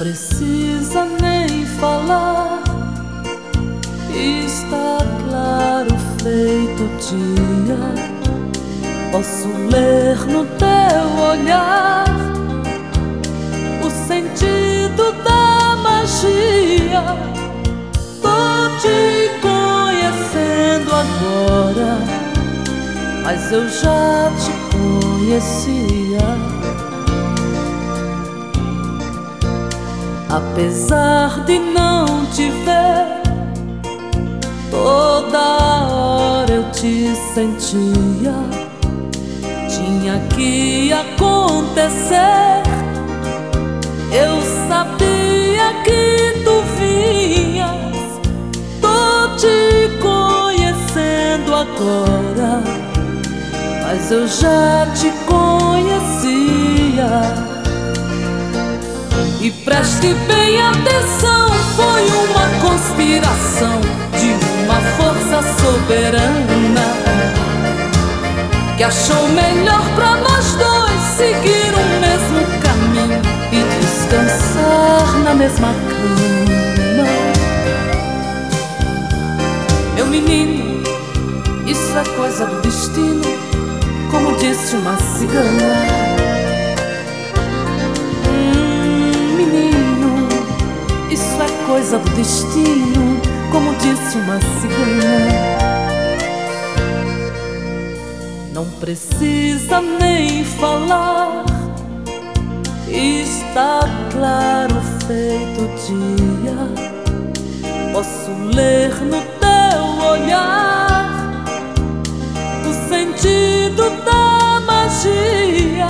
precisa nem falar, está claro feito dia. Posso ler no teu olhar o sentido da magia. Tô te conhecendo agora, mas eu já te conhecia. Apesar de não te ver, toda hora eu te sentia. Tinha que acontecer. Eu sabia que tu vinhas. Tô te conhecendo agora, mas eu já te conhecia. E preste bem atenção, foi uma conspiração de uma força soberana que achou melhor para nós dois seguir o mesmo caminho e descansar na mesma cama. Meu menino, isso é coisa do destino, como disse uma cigana. Coisa do destino, como disse uma cigana. Não precisa nem falar, está claro feito dia. Posso ler no teu olhar o sentido da magia.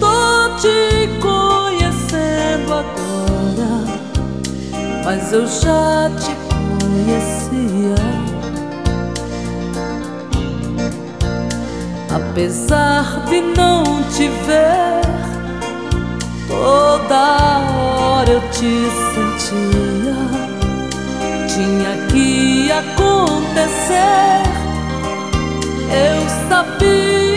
Tô te mas eu já te conhecia. Apesar de não te ver, toda hora eu te sentia. Tinha que acontecer. Eu sabia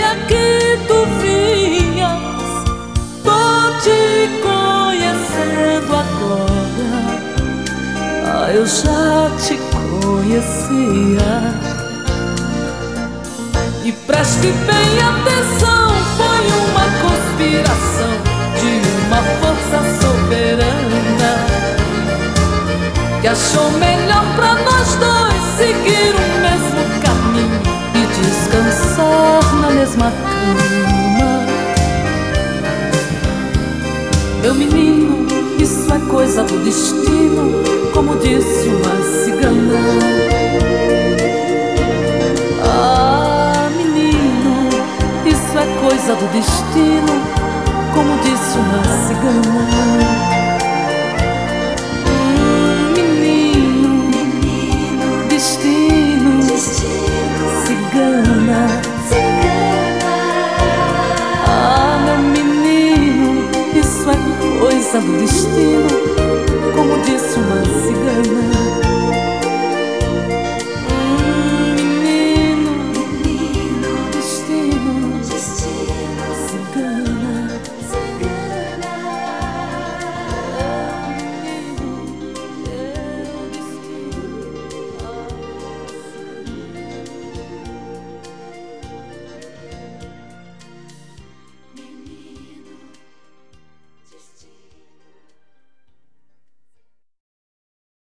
já te conhecia. E preste bem atenção, foi uma conspiração de uma força soberana que achou melhor para nós dois seguir o mesmo caminho e descansar na mesma cama. Meu menino, isso é coisa do destino como disse uma cigana. Ah, menino, isso é coisa do destino, como disse uma cigana. Hum, menino, destino, cigana. Destino